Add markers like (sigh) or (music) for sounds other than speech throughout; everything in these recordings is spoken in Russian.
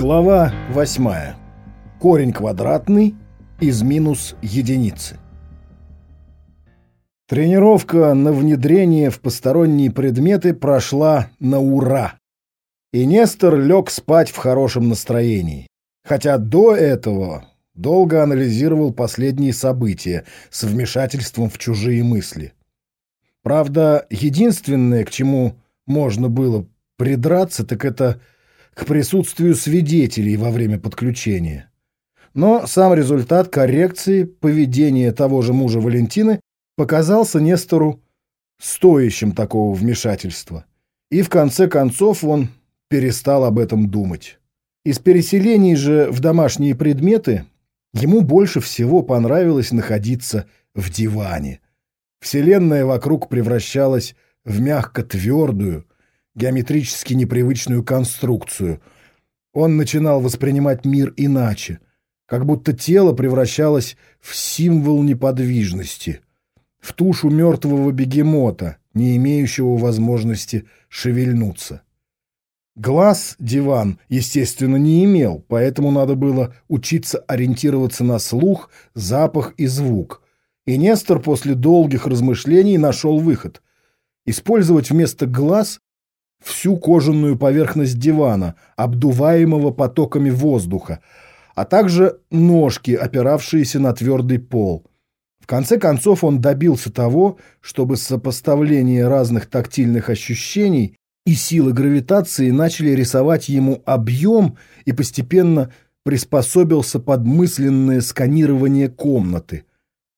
Глава 8. Корень квадратный из минус единицы. Тренировка на внедрение в посторонние предметы прошла на ура. И Нестор лег спать в хорошем настроении. Хотя до этого долго анализировал последние события с вмешательством в чужие мысли. Правда, единственное, к чему можно было придраться, так это к присутствию свидетелей во время подключения. Но сам результат коррекции поведения того же мужа Валентины показался Нестору стоящим такого вмешательства. И в конце концов он перестал об этом думать. Из переселений же в домашние предметы ему больше всего понравилось находиться в диване. Вселенная вокруг превращалась в мягко твердую, геометрически непривычную конструкцию. Он начинал воспринимать мир иначе, как будто тело превращалось в символ неподвижности, в тушу мертвого бегемота, не имеющего возможности шевельнуться. Глаз диван, естественно, не имел, поэтому надо было учиться ориентироваться на слух, запах и звук. И Нестор после долгих размышлений нашел выход. Использовать вместо глаз всю кожаную поверхность дивана, обдуваемого потоками воздуха, а также ножки, опиравшиеся на твердый пол. В конце концов он добился того, чтобы сопоставление разных тактильных ощущений и силы гравитации начали рисовать ему объем и постепенно приспособился под мысленное сканирование комнаты,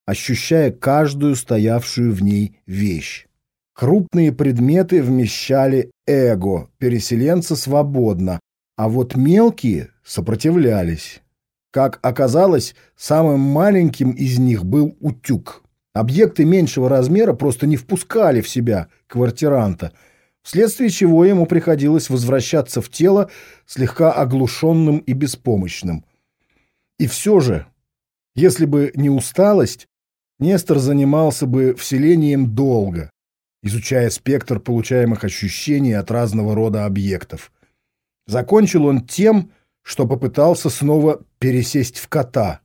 ощущая каждую стоявшую в ней вещь. Крупные предметы вмещали эго, переселенца свободно, а вот мелкие сопротивлялись. Как оказалось, самым маленьким из них был утюг. Объекты меньшего размера просто не впускали в себя квартиранта, вследствие чего ему приходилось возвращаться в тело слегка оглушенным и беспомощным. И все же, если бы не усталость, Нестор занимался бы вселением долго, изучая спектр получаемых ощущений от разного рода объектов. Закончил он тем, что попытался снова пересесть в кота,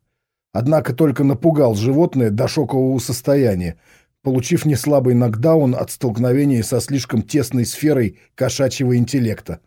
однако только напугал животное до шокового состояния, получив неслабый нокдаун от столкновения со слишком тесной сферой кошачьего интеллекта.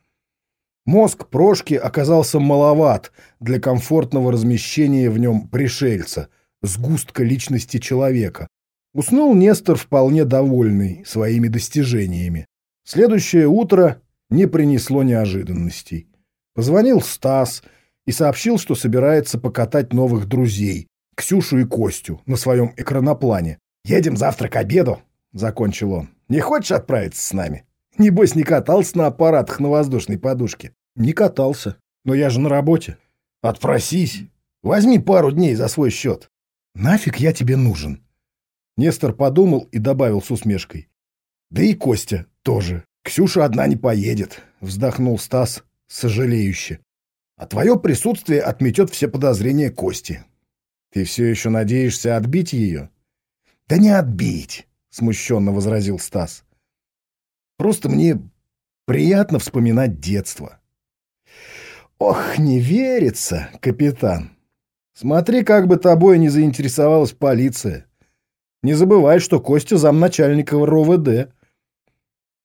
Мозг Прошки оказался маловат для комфортного размещения в нем пришельца, сгустка личности человека, Уснул Нестор вполне довольный своими достижениями. Следующее утро не принесло неожиданностей. Позвонил Стас и сообщил, что собирается покатать новых друзей, Ксюшу и Костю, на своем экраноплане. «Едем завтра к обеду», — закончил он. «Не хочешь отправиться с нами? Небось, не катался на аппаратах на воздушной подушке?» «Не катался. Но я же на работе». «Отпросись. Возьми пару дней за свой счет». «Нафиг я тебе нужен?» Нестор подумал и добавил с усмешкой. «Да и Костя тоже. Ксюша одна не поедет», — вздохнул Стас сожалеюще. «А твое присутствие отметет все подозрения Кости. Ты все еще надеешься отбить ее?» «Да не отбить», — смущенно возразил Стас. «Просто мне приятно вспоминать детство». «Ох, не верится, капитан. Смотри, как бы тобой не заинтересовалась полиция. Не забывай, что Костя замначальника РОВД.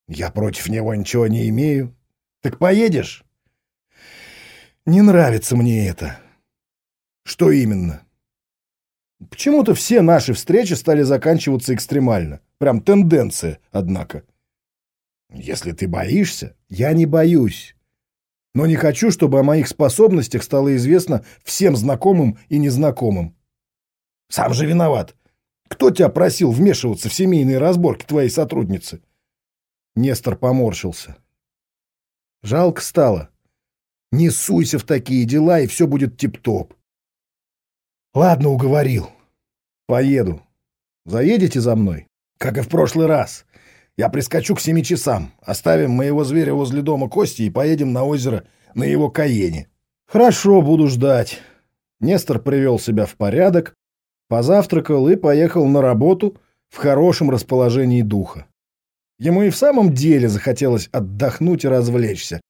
Я против него ничего не имею. Так поедешь? Не нравится мне это. Что именно? Почему-то все наши встречи стали заканчиваться экстремально. Прям тенденция, однако. Если ты боишься, я не боюсь. Но не хочу, чтобы о моих способностях стало известно всем знакомым и незнакомым. Сам же виноват. Кто тебя просил вмешиваться в семейные разборки твоей сотрудницы? Нестор поморщился. Жалко стало. Не суйся в такие дела, и все будет тип-топ. Ладно, уговорил. Поеду. Заедете за мной? Как и в прошлый раз. Я прискочу к семи часам. Оставим моего зверя возле дома Кости и поедем на озеро на его Каене. Хорошо, буду ждать. Нестор привел себя в порядок, позавтракал и поехал на работу в хорошем расположении духа. Ему и в самом деле захотелось отдохнуть и развлечься,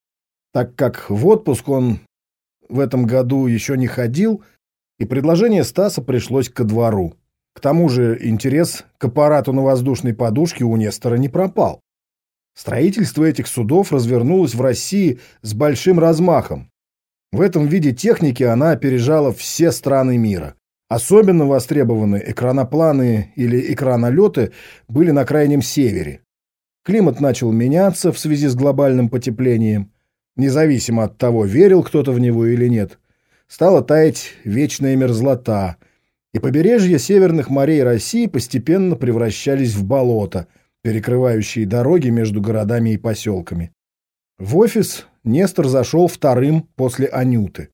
так как в отпуск он в этом году еще не ходил, и предложение Стаса пришлось ко двору. К тому же интерес к аппарату на воздушной подушке у Нестора не пропал. Строительство этих судов развернулось в России с большим размахом. В этом виде техники она опережала все страны мира. Особенно востребованы экранопланы или экранолеты были на крайнем севере. Климат начал меняться в связи с глобальным потеплением. Независимо от того, верил кто-то в него или нет, стала таять вечная мерзлота, и побережья северных морей России постепенно превращались в болото, перекрывающие дороги между городами и поселками. В офис Нестор зашел вторым после Анюты.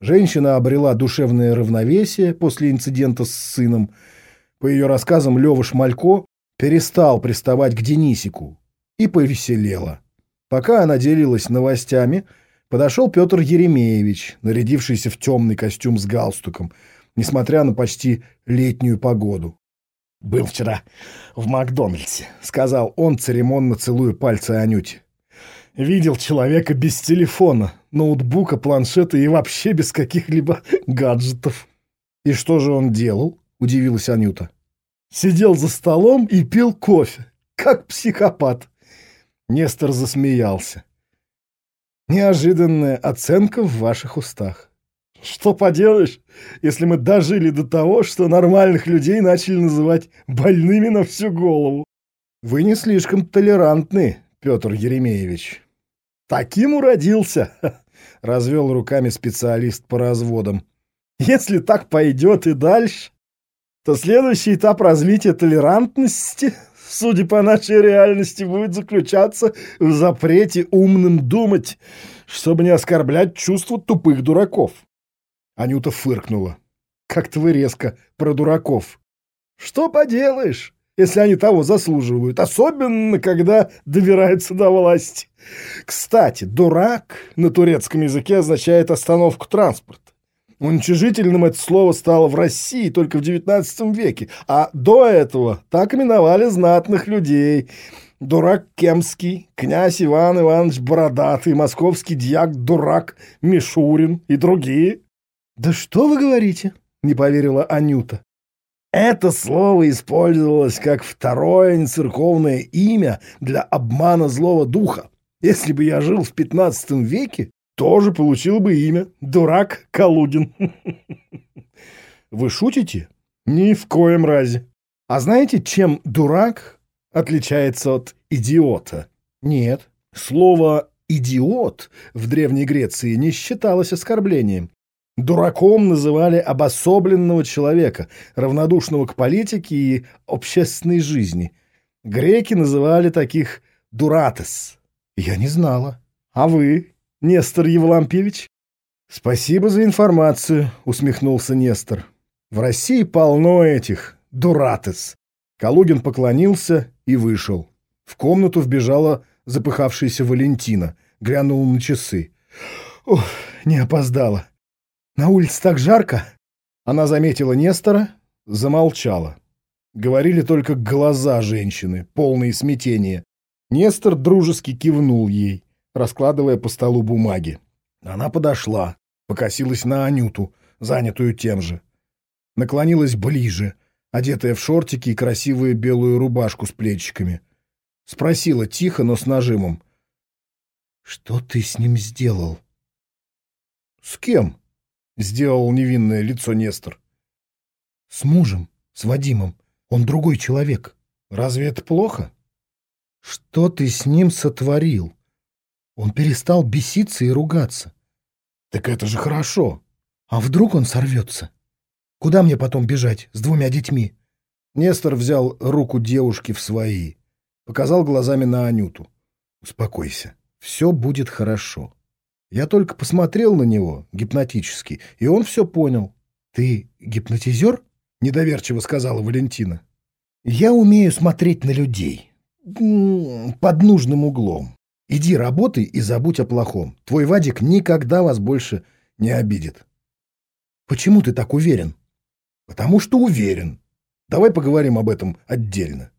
Женщина обрела душевное равновесие после инцидента с сыном. По ее рассказам, Лева Шмалько перестал приставать к Денисику и повеселела. Пока она делилась новостями, подошел Петр Еремеевич, нарядившийся в темный костюм с галстуком, несмотря на почти летнюю погоду. «Был вчера в Макдональдсе», — сказал он, церемонно целуя пальцы Анюте. «Видел человека без телефона, ноутбука, планшета и вообще без каких-либо (laughs) гаджетов». «И что же он делал?» — удивилась Анюта. «Сидел за столом и пил кофе, как психопат». Нестор засмеялся. «Неожиданная оценка в ваших устах». Что поделаешь, если мы дожили до того, что нормальных людей начали называть больными на всю голову? Вы не слишком толерантны, Петр Еремеевич. Таким уродился, (laughs) развел руками специалист по разводам. Если так пойдет и дальше, то следующий этап развития толерантности, (laughs) судя по нашей реальности, будет заключаться в запрете умным думать, чтобы не оскорблять чувства тупых дураков. Анюта фыркнула. «Как-то вы резко про дураков». «Что поделаешь, если они того заслуживают, особенно когда добираются до власти. Кстати, «дурак» на турецком языке означает остановку транспорта. Уничижительным это слово стало в России только в XIX веке, а до этого так именовали знатных людей. Дурак Кемский, князь Иван Иванович Бородатый, московский дьяк Дурак Мишурин и другие. «Да что вы говорите?» — не поверила Анюта. Это слово использовалось как второе нецерковное имя для обмана злого духа. Если бы я жил в пятнадцатом веке, тоже получил бы имя Дурак Калугин. (laughs) Вы шутите? Ни в коем разе. А знаете, чем дурак отличается от идиота? Нет. Слово «идиот» в Древней Греции не считалось оскорблением. Дураком называли обособленного человека, равнодушного к политике и общественной жизни. Греки называли таких дуратес. Я не знала. А вы, Нестор Евлампьевич? Спасибо за информацию, усмехнулся Нестор. В России полно этих дуратес. Калугин поклонился и вышел. В комнату вбежала запыхавшаяся Валентина, глянула на часы. Ох, не опоздала. На улице так жарко. Она заметила Нестора, замолчала. Говорили только глаза женщины, полные смятения. Нестор дружески кивнул ей, раскладывая по столу бумаги. Она подошла, покосилась на Анюту, занятую тем же. Наклонилась ближе, одетая в шортики и красивую белую рубашку с плечиками. Спросила тихо, но с нажимом. — Что ты с ним сделал? — С кем? Сделал невинное лицо Нестор. С мужем, с Вадимом. Он другой человек. Разве это плохо? Что ты с ним сотворил? Он перестал беситься и ругаться. Так это же хорошо. А вдруг он сорвется? Куда мне потом бежать с двумя детьми? Нестор взял руку девушки в свои. Показал глазами на Анюту. Успокойся. Все будет хорошо. Я только посмотрел на него гипнотически, и он все понял. «Ты гипнотизер?» — недоверчиво сказала Валентина. «Я умею смотреть на людей. Под нужным углом. Иди работай и забудь о плохом. Твой Вадик никогда вас больше не обидит». «Почему ты так уверен?» «Потому что уверен. Давай поговорим об этом отдельно».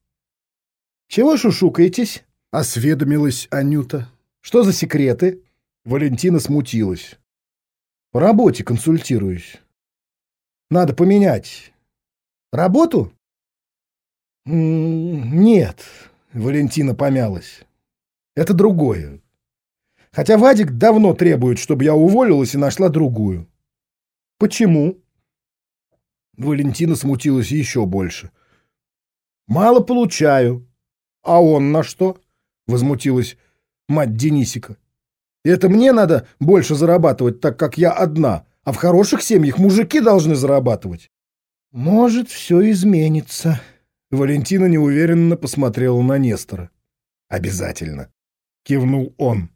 «Чего шушукаетесь?» — осведомилась Анюта. «Что за секреты?» Валентина смутилась. По работе консультируюсь. Надо поменять. Работу? Нет, Валентина помялась. Это другое. Хотя Вадик давно требует, чтобы я уволилась и нашла другую. Почему? Валентина смутилась еще больше. Мало получаю. А он на что? Возмутилась мать Денисика. Это мне надо больше зарабатывать, так как я одна, а в хороших семьях мужики должны зарабатывать. Может, все изменится. Валентина неуверенно посмотрела на Нестора. Обязательно. Кивнул он.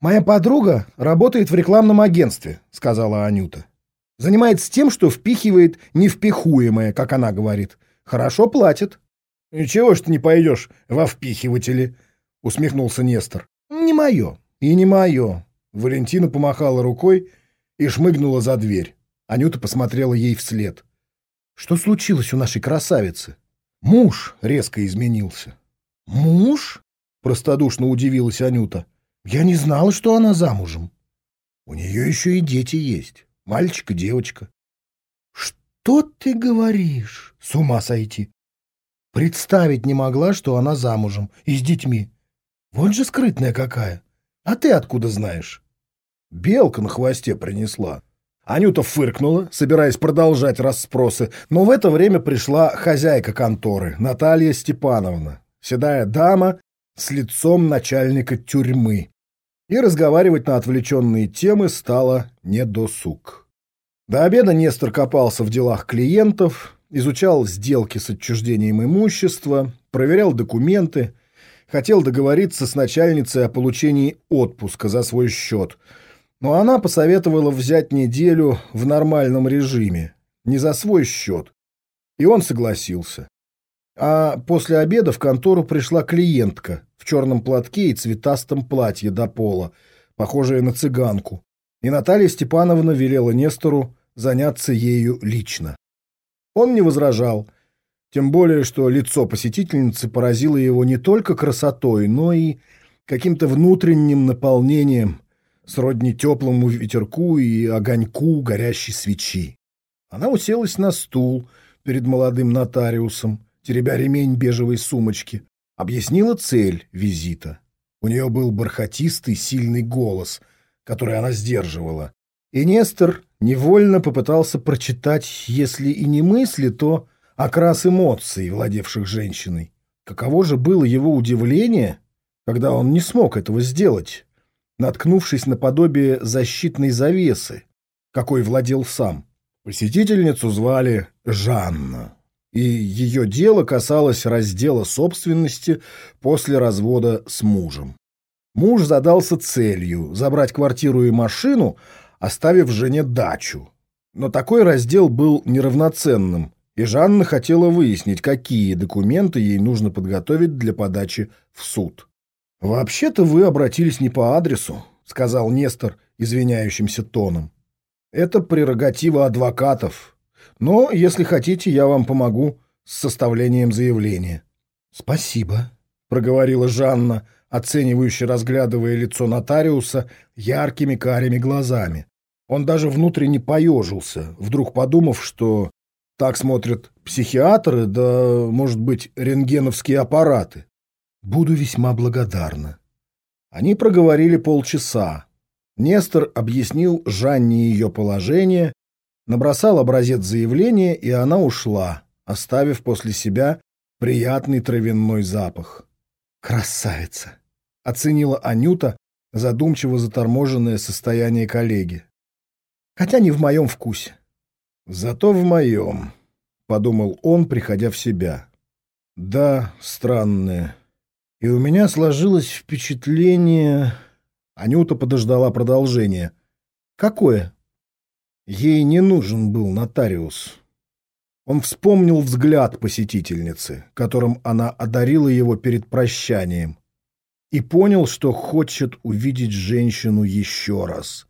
Моя подруга работает в рекламном агентстве, сказала Анюта. Занимается тем, что впихивает невпихуемое, как она говорит. Хорошо платит. И чего ж ты не пойдешь во впихиватели? Усмехнулся Нестор. Не мое. И не мое. Валентина помахала рукой и шмыгнула за дверь. Анюта посмотрела ей вслед. Что случилось у нашей красавицы? Муж резко изменился. Муж? Простодушно удивилась Анюта. Я не знала, что она замужем. У нее еще и дети есть. Мальчик и девочка. Что ты говоришь? С ума сойти. Представить не могла, что она замужем и с детьми. Вот же скрытная какая. А ты откуда знаешь? Белка на хвосте принесла. Анюта фыркнула, собираясь продолжать расспросы, но в это время пришла хозяйка конторы, Наталья Степановна, седая дама с лицом начальника тюрьмы. И разговаривать на отвлеченные темы стало недосуг. До обеда Нестор копался в делах клиентов, изучал сделки с отчуждением имущества, проверял документы, хотел договориться с начальницей о получении отпуска за свой счет, но она посоветовала взять неделю в нормальном режиме, не за свой счет, и он согласился. А после обеда в контору пришла клиентка в черном платке и цветастом платье до пола, похожая на цыганку, и Наталья Степановна велела Нестору заняться ею лично. Он не возражал, тем более, что лицо посетительницы поразило его не только красотой, но и каким-то внутренним наполнением, сродни теплому ветерку и огоньку горящей свечи. Она уселась на стул перед молодым нотариусом, теребя ремень бежевой сумочки, объяснила цель визита. У нее был бархатистый, сильный голос, который она сдерживала. И Нестор невольно попытался прочитать, если и не мысли, то окрас эмоций, владевших женщиной. Каково же было его удивление, когда он не смог этого сделать, наткнувшись на подобие защитной завесы, какой владел сам. Посетительницу звали Жанна, и ее дело касалось раздела собственности после развода с мужем. Муж задался целью забрать квартиру и машину, оставив жене дачу. Но такой раздел был неравноценным, и Жанна хотела выяснить, какие документы ей нужно подготовить для подачи в суд. «Вообще-то вы обратились не по адресу», — сказал Нестор извиняющимся тоном. «Это прерогатива адвокатов. Но, если хотите, я вам помогу с составлением заявления». «Спасибо», — проговорила Жанна, оценивающе разглядывая лицо нотариуса яркими карими глазами. Он даже внутренне поежился, вдруг подумав, что так смотрят психиатры, да, может быть, рентгеновские аппараты. Буду весьма благодарна. Они проговорили полчаса. Нестор объяснил Жанне ее положение, набросал образец заявления, и она ушла, оставив после себя приятный травяной запах. «Красавица!» — оценила Анюта задумчиво заторможенное состояние коллеги хотя не в моем вкусе. Зато в моем, — подумал он, приходя в себя. Да, странное. И у меня сложилось впечатление... Анюта подождала продолжения. Какое? Ей не нужен был нотариус. Он вспомнил взгляд посетительницы, которым она одарила его перед прощанием, и понял, что хочет увидеть женщину еще раз.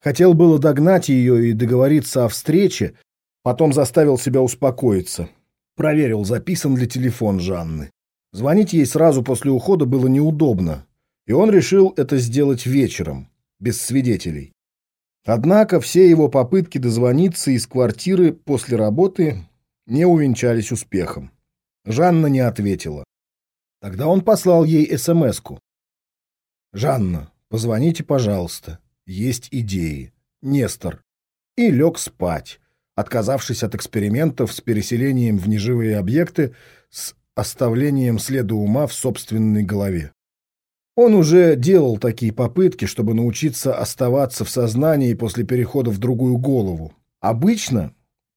Хотел было догнать ее и договориться о встрече, потом заставил себя успокоиться. Проверил, записан ли телефон Жанны. Звонить ей сразу после ухода было неудобно, и он решил это сделать вечером, без свидетелей. Однако все его попытки дозвониться из квартиры после работы не увенчались успехом. Жанна не ответила. Тогда он послал ей СМС-ку. «Жанна, позвоните, пожалуйста. Есть идеи. Нестор». И лег спать, отказавшись от экспериментов с переселением в неживые объекты с оставлением следа ума в собственной голове. Он уже делал такие попытки, чтобы научиться оставаться в сознании после перехода в другую голову. Обычно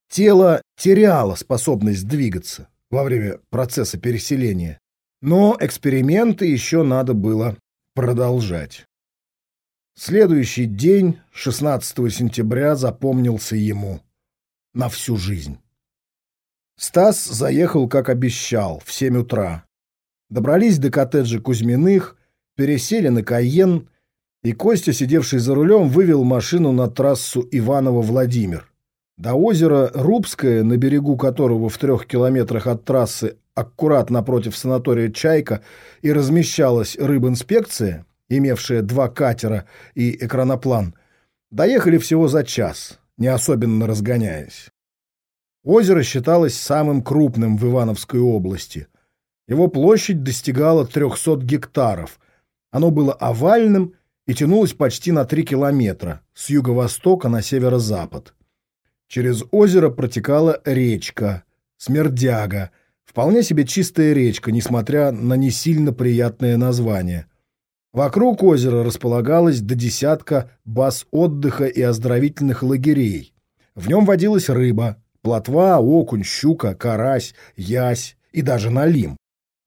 тело теряло способность двигаться во время процесса переселения, но эксперименты еще надо было продолжать. Следующий день, 16 сентября, запомнился ему на всю жизнь. Стас заехал, как обещал, в 7 утра. Добрались до коттеджа Кузьминых, пересели на Кайен, и Костя, сидевший за рулем, вывел машину на трассу Иваново-Владимир. До озера Рубское, на берегу которого в трех километрах от трассы аккурат напротив санатория «Чайка» и размещалась рыбинспекция, имевшая два катера и экраноплан, доехали всего за час, не особенно разгоняясь. Озеро считалось самым крупным в Ивановской области. Его площадь достигала 300 гектаров. Оно было овальным и тянулось почти на 3 километра с юго-востока на северо-запад. Через озеро протекала речка, Смердяга, вполне себе чистая речка, несмотря на не сильно приятное название. Вокруг озера располагалось до десятка баз отдыха и оздоровительных лагерей. В нем водилась рыба, плотва, окунь, щука, карась, ясь и даже налим.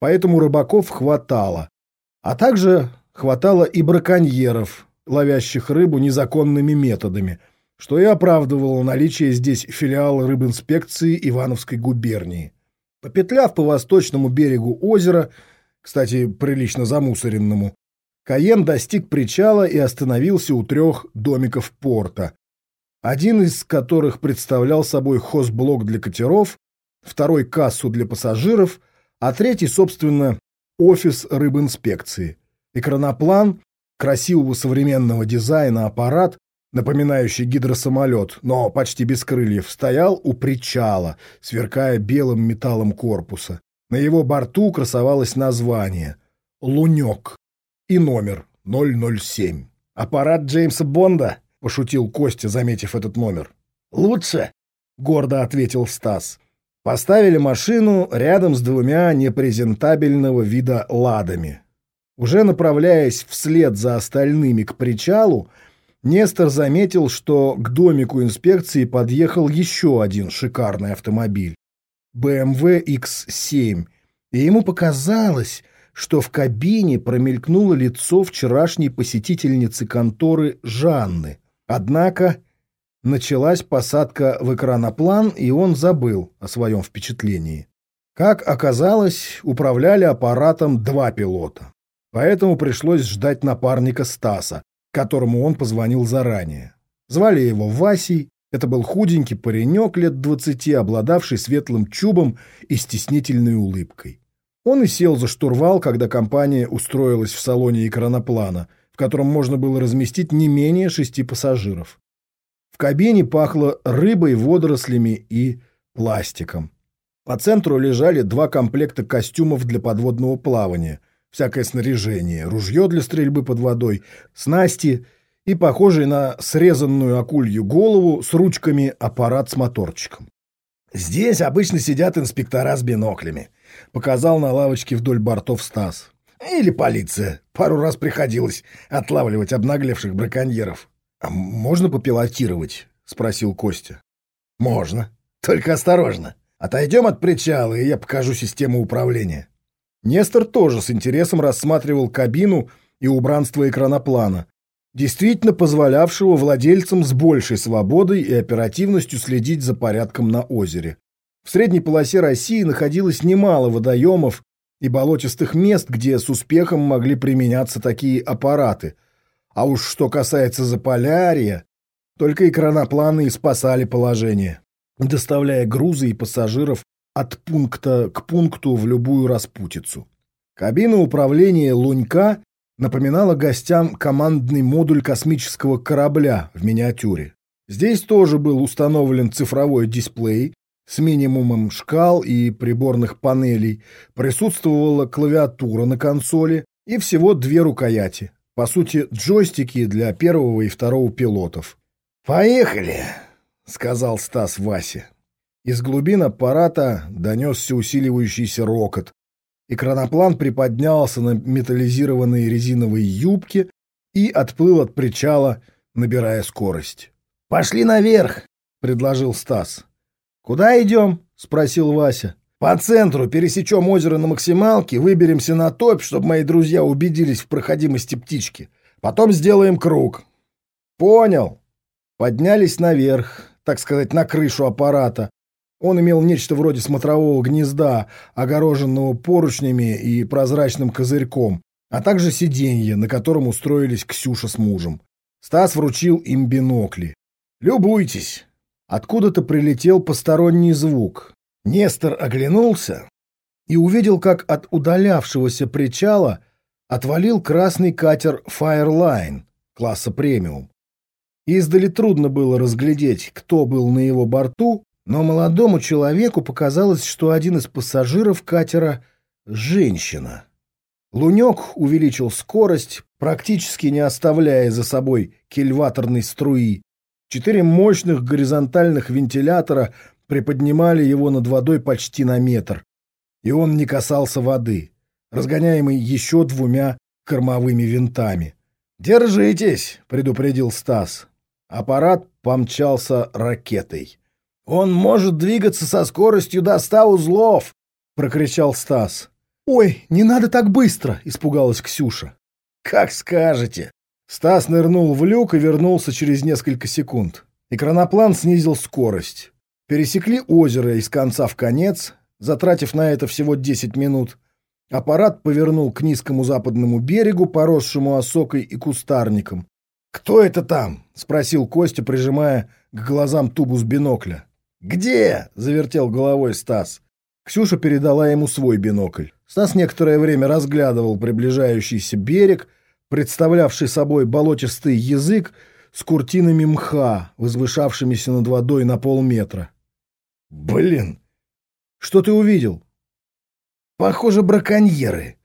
Поэтому рыбаков хватало. А также хватало и браконьеров, ловящих рыбу незаконными методами, что и оправдывало наличие здесь филиала рыбинспекции Ивановской губернии. Попетляв по восточному берегу озера, кстати, прилично замусоренному, Каен достиг причала и остановился у трех домиков порта, один из которых представлял собой хозблок для катеров, второй — кассу для пассажиров, а третий, собственно, офис рыбинспекции. Экраноплан, красивого современного дизайна аппарат, напоминающий гидросамолет, но почти без крыльев, стоял у причала, сверкая белым металлом корпуса. На его борту красовалось название «Лунек» и номер 007. «Аппарат Джеймса Бонда?» — пошутил Костя, заметив этот номер. «Лучше», — гордо ответил Стас. Поставили машину рядом с двумя непрезентабельного вида ладами. Уже направляясь вслед за остальными к причалу, Нестор заметил, что к домику инспекции подъехал еще один шикарный автомобиль — BMW X7, и ему показалось, что в кабине промелькнуло лицо вчерашней посетительницы конторы Жанны. Однако началась посадка в экраноплан, и он забыл о своем впечатлении. Как оказалось, управляли аппаратом два пилота. Поэтому пришлось ждать напарника Стаса, которому он позвонил заранее. Звали его Васей, это был худенький паренек лет двадцати, обладавший светлым чубом и стеснительной улыбкой. Он и сел за штурвал, когда компания устроилась в салоне экраноплана, в котором можно было разместить не менее шести пассажиров. В кабине пахло рыбой, водорослями и пластиком. По центру лежали два комплекта костюмов для подводного плавания, всякое снаряжение, ружье для стрельбы под водой, снасти и похожий на срезанную акулью голову с ручками аппарат с моторчиком. Здесь обычно сидят инспектора с биноклями, Показал на лавочке вдоль бортов Стас. Или полиция. Пару раз приходилось отлавливать обнаглевших браконьеров. «А можно попилотировать?» — спросил Костя. «Можно. Только осторожно. Отойдем от причала, и я покажу систему управления». Нестор тоже с интересом рассматривал кабину и убранство экраноплана, действительно позволявшего владельцам с большей свободой и оперативностью следить за порядком на озере. В средней полосе России находилось немало водоемов и болотистых мест, где с успехом могли применяться такие аппараты. А уж что касается Заполярья, только экранопланы и спасали положение, доставляя грузы и пассажиров от пункта к пункту в любую распутицу. Кабина управления «Лунька» напоминала гостям командный модуль космического корабля в миниатюре. Здесь тоже был установлен цифровой дисплей с минимумом шкал и приборных панелей, присутствовала клавиатура на консоли и всего две рукояти. По сути, джойстики для первого и второго пилотов. «Поехали!» — сказал Стас Васе. Из глубин аппарата донесся усиливающийся рокот. Экраноплан приподнялся на металлизированной резиновой юбке и отплыл от причала, набирая скорость. «Пошли наверх!» — предложил Стас. «Куда идем?» — спросил Вася. «По центру пересечем озеро на максималке, выберемся на топь, чтобы мои друзья убедились в проходимости птички. Потом сделаем круг». «Понял». Поднялись наверх, так сказать, на крышу аппарата. Он имел нечто вроде смотрового гнезда, огороженного поручнями и прозрачным козырьком, а также сиденье, на котором устроились Ксюша с мужем. Стас вручил им бинокли. «Любуйтесь!» Откуда-то прилетел посторонний звук. Нестор оглянулся и увидел, как от удалявшегося причала отвалил красный катер Fireline класса премиум. Издали трудно было разглядеть, кто был на его борту, но молодому человеку показалось, что один из пассажиров катера — женщина. Лунек увеличил скорость, практически не оставляя за собой кильваторной струи, Четыре мощных горизонтальных вентилятора приподнимали его над водой почти на метр, и он не касался воды, разгоняемый еще двумя кормовыми винтами. «Держитесь!» — предупредил Стас. Аппарат помчался ракетой. «Он может двигаться со скоростью до ста узлов!» — прокричал Стас. «Ой, не надо так быстро!» — испугалась Ксюша. «Как скажете!» Стас нырнул в люк и вернулся через несколько секунд. Экраноплан снизил скорость. Пересекли озеро из конца в конец, затратив на это всего 10 минут. Аппарат повернул к низкому западному берегу, поросшему осокой и кустарником. «Кто это там?» — спросил Костя, прижимая к глазам тубус бинокля. «Где?» — завертел головой Стас. Ксюша передала ему свой бинокль. Стас некоторое время разглядывал приближающийся берег — представлявший собой болотистый язык с куртинами мха, возвышавшимися над водой на полметра. «Блин! Что ты увидел?» «Похоже, браконьеры.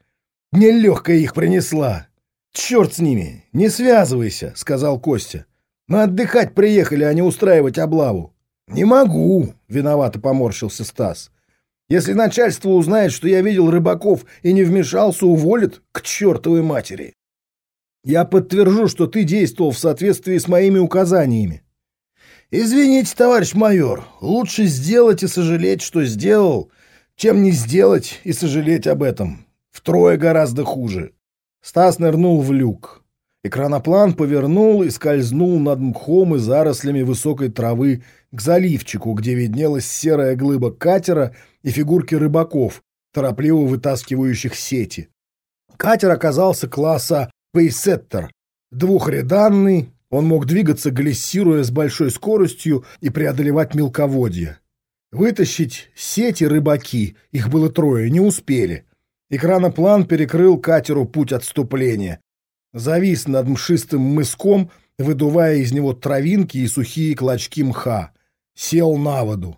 Нелегкая их принесла. Черт с ними! Не связывайся!» — сказал Костя. «Мы отдыхать приехали, а не устраивать облаву». «Не могу!» — виновато поморщился Стас. «Если начальство узнает, что я видел рыбаков и не вмешался, уволит к чертовой матери». Я подтвержу, что ты действовал в соответствии с моими указаниями. Извините, товарищ майор, лучше сделать и сожалеть, что сделал, чем не сделать и сожалеть об этом. Втрое гораздо хуже. Стас нырнул в люк. Экраноплан повернул и скользнул над мхом и зарослями высокой травы к заливчику, где виднелась серая глыба катера и фигурки рыбаков, торопливо вытаскивающих сети. Катер оказался класса пейсеттер, двухреданный, он мог двигаться, глиссируя с большой скоростью и преодолевать мелководье. Вытащить сети рыбаки, их было трое, не успели. Экраноплан перекрыл катеру путь отступления. Завис над мшистым мыском, выдувая из него травинки и сухие клочки мха. Сел на воду.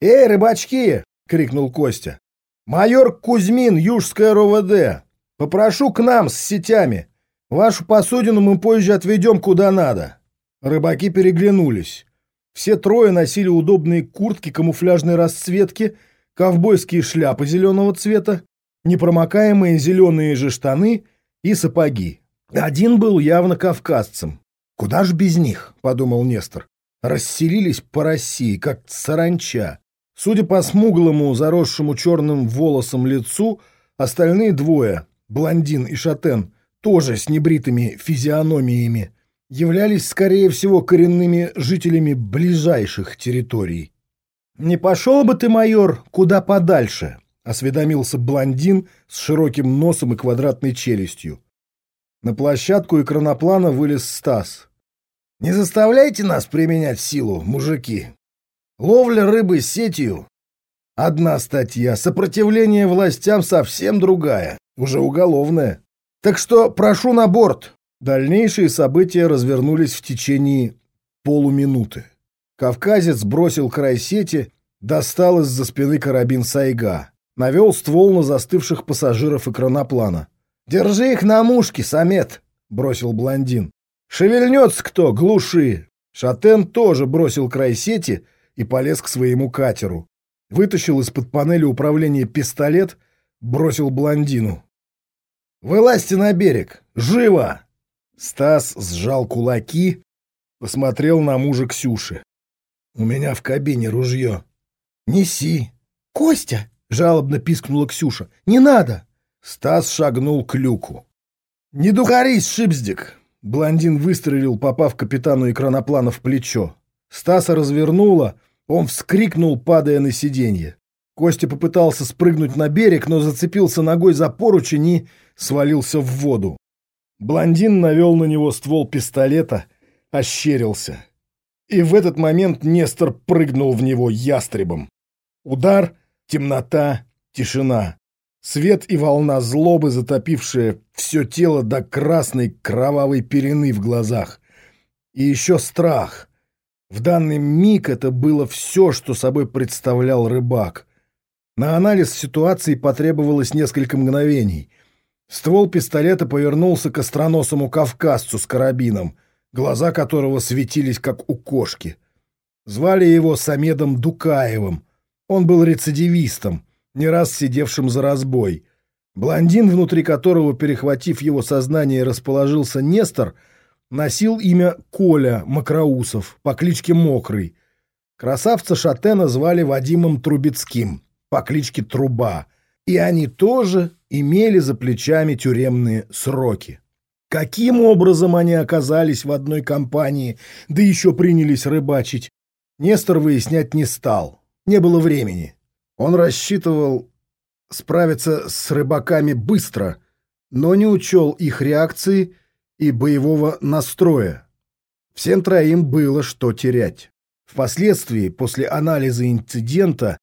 «Эй, рыбачки!» — крикнул Костя. «Майор Кузьмин, Южское РОВД! Попрошу к нам с сетями! Вашу посудину мы позже отведем куда надо. Рыбаки переглянулись. Все трое носили удобные куртки камуфляжной расцветки, ковбойские шляпы зеленого цвета, непромокаемые зеленые же штаны и сапоги. Один был явно кавказцем. «Куда ж без них?» — подумал Нестор. Расселились по России, как саранча. Судя по смуглому, заросшему черным волосом лицу, остальные двое, блондин и шатен, тоже с небритыми физиономиями, являлись, скорее всего, коренными жителями ближайших территорий. «Не пошел бы ты, майор, куда подальше?» — осведомился блондин с широким носом и квадратной челюстью. На площадку экраноплана вылез Стас. «Не заставляйте нас применять силу, мужики. Ловля рыбы сетью — одна статья, сопротивление властям совсем другая, уже уголовная». Так что прошу на борт. Дальнейшие события развернулись в течение полуминуты. Кавказец бросил край сети, достал из-за спины карабин Сайга, навел ствол на застывших пассажиров экраноплана. «Держи их на мушке, самет!» — бросил блондин. «Шевельнется кто, глуши!» Шатен тоже бросил край сети и полез к своему катеру. Вытащил из-под панели управления пистолет, бросил блондину. «Вылазьте на берег! Живо!» Стас сжал кулаки, посмотрел на мужа Ксюши. «У меня в кабине ружье. Неси!» «Костя!» — жалобно пискнула Ксюша. «Не надо!» Стас шагнул к люку. «Не духарись, Шипздик!» Блондин выстрелил, попав капитану экраноплана в плечо. Стаса развернуло, он вскрикнул, падая на сиденье. Костя попытался спрыгнуть на берег, но зацепился ногой за поручень и свалился в воду. Блондин навел на него ствол пистолета, ощерился. И в этот момент Нестор прыгнул в него ястребом. Удар, темнота, тишина. Свет и волна злобы, затопившая все тело до красной кровавой пелены в глазах. И еще страх. В данный миг это было все, что собой представлял рыбак. На анализ ситуации потребовалось несколько мгновений. Ствол пистолета повернулся к остроносому кавказцу с карабином, глаза которого светились, как у кошки. Звали его Самедом Дукаевым. Он был рецидивистом, не раз сидевшим за разбой. Блондин, внутри которого, перехватив его сознание, расположился Нестор, носил имя Коля Макроусов по кличке Мокрый. Красавца Шатена звали Вадимом Трубецким по кличке Труба, и они тоже имели за плечами тюремные сроки. Каким образом они оказались в одной компании, да еще принялись рыбачить, Нестор выяснять не стал, не было времени. Он рассчитывал справиться с рыбаками быстро, но не учел их реакции и боевого настроя. Всем троим было что терять. Впоследствии, после анализа инцидента,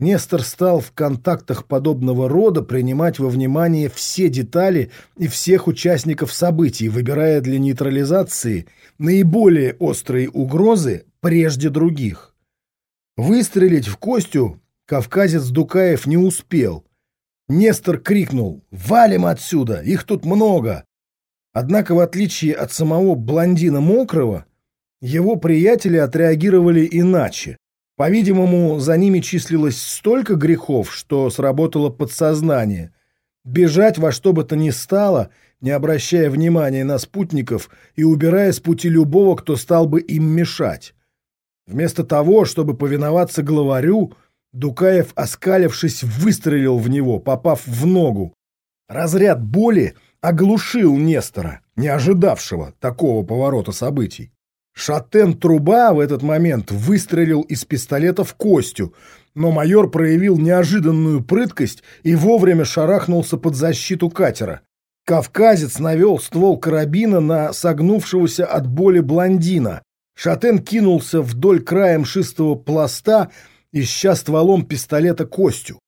Нестор стал в контактах подобного рода принимать во внимание все детали и всех участников событий, выбирая для нейтрализации наиболее острые угрозы прежде других. Выстрелить в Костю кавказец Дукаев не успел. Нестор крикнул «Валим отсюда! Их тут много!» Однако, в отличие от самого блондина Мокрого, его приятели отреагировали иначе. По-видимому, за ними числилось столько грехов, что сработало подсознание. Бежать во что бы то ни стало, не обращая внимания на спутников и убирая с пути любого, кто стал бы им мешать. Вместо того, чтобы повиноваться главарю, Дукаев, оскалившись, выстрелил в него, попав в ногу. Разряд боли оглушил Нестора, не ожидавшего такого поворота событий. Шатен-труба в этот момент выстрелил из пистолета в Костю, но майор проявил неожиданную прыткость и вовремя шарахнулся под защиту катера. Кавказец навел ствол карабина на согнувшегося от боли блондина. Шатен кинулся вдоль края мшистого пласта, ища стволом пистолета Костю.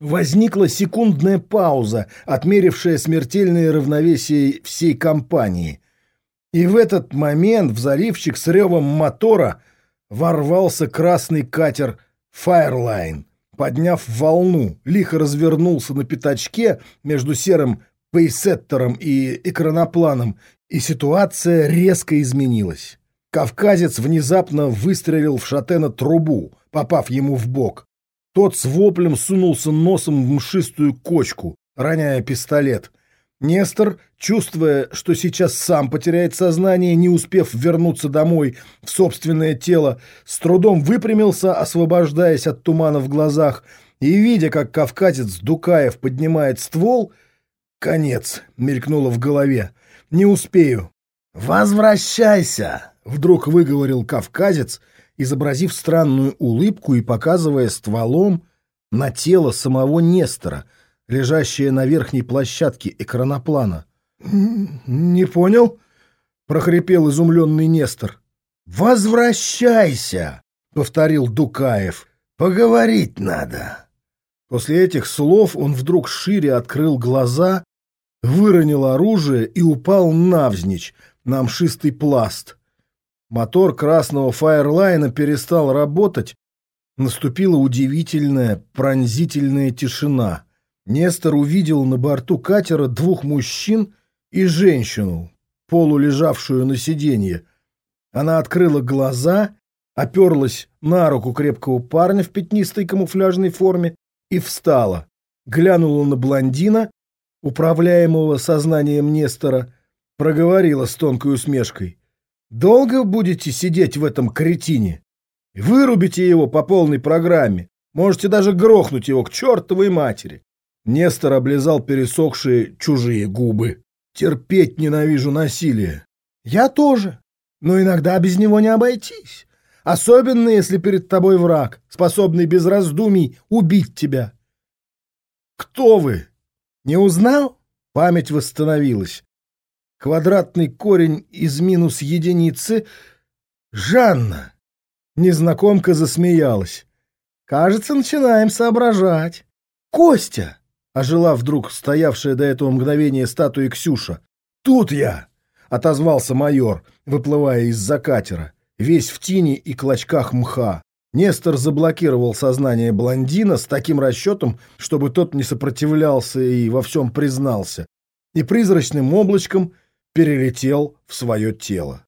Возникла секундная пауза, отмерившая смертельное равновесие всей компании. И в этот момент в заливчик с ревом мотора ворвался красный катер «Файрлайн». Подняв волну, лихо развернулся на пятачке между серым пейсеттером и экранопланом, и ситуация резко изменилась. Кавказец внезапно выстрелил в Шатена трубу, попав ему в бок. Тот с воплем сунулся носом в мшистую кочку, роняя пистолет — Нестор, чувствуя, что сейчас сам потеряет сознание, не успев вернуться домой в собственное тело, с трудом выпрямился, освобождаясь от тумана в глазах, и, видя, как кавказец Дукаев поднимает ствол, «Конец!» — мелькнуло в голове. «Не успею!» «Возвращайся!» — вдруг выговорил кавказец, изобразив странную улыбку и показывая стволом на тело самого Нестора — лежащее на верхней площадке экраноплана. «Не понял?» — прохрипел изумленный Нестор. «Возвращайся!» — повторил Дукаев. «Поговорить надо». После этих слов он вдруг шире открыл глаза, выронил оружие и упал навзничь на мшистый пласт. Мотор красного фаерлайна перестал работать, наступила удивительная пронзительная тишина. Нестор увидел на борту катера двух мужчин и женщину, полулежавшую на сиденье. Она открыла глаза, оперлась на руку крепкого парня в пятнистой камуфляжной форме и встала. Глянула на блондина, управляемого сознанием Нестора, проговорила с тонкой усмешкой. «Долго будете сидеть в этом кретине? Вырубите его по полной программе. Можете даже грохнуть его к чертовой матери». Нестор облизал пересохшие чужие губы. «Терпеть ненавижу насилие». «Я тоже. Но иногда без него не обойтись. Особенно, если перед тобой враг, способный без раздумий убить тебя». «Кто вы?» «Не узнал?» Память восстановилась. Квадратный корень из минус единицы. «Жанна!» Незнакомка засмеялась. «Кажется, начинаем соображать». «Костя!» — ожила вдруг стоявшая до этого мгновения статуя Ксюша. «Тут я!» — отозвался майор, выплывая из-за катера, весь в тени и клочках мха. Нестор заблокировал сознание блондина с таким расчетом, чтобы тот не сопротивлялся и во всем признался, и призрачным облачком перелетел в свое тело.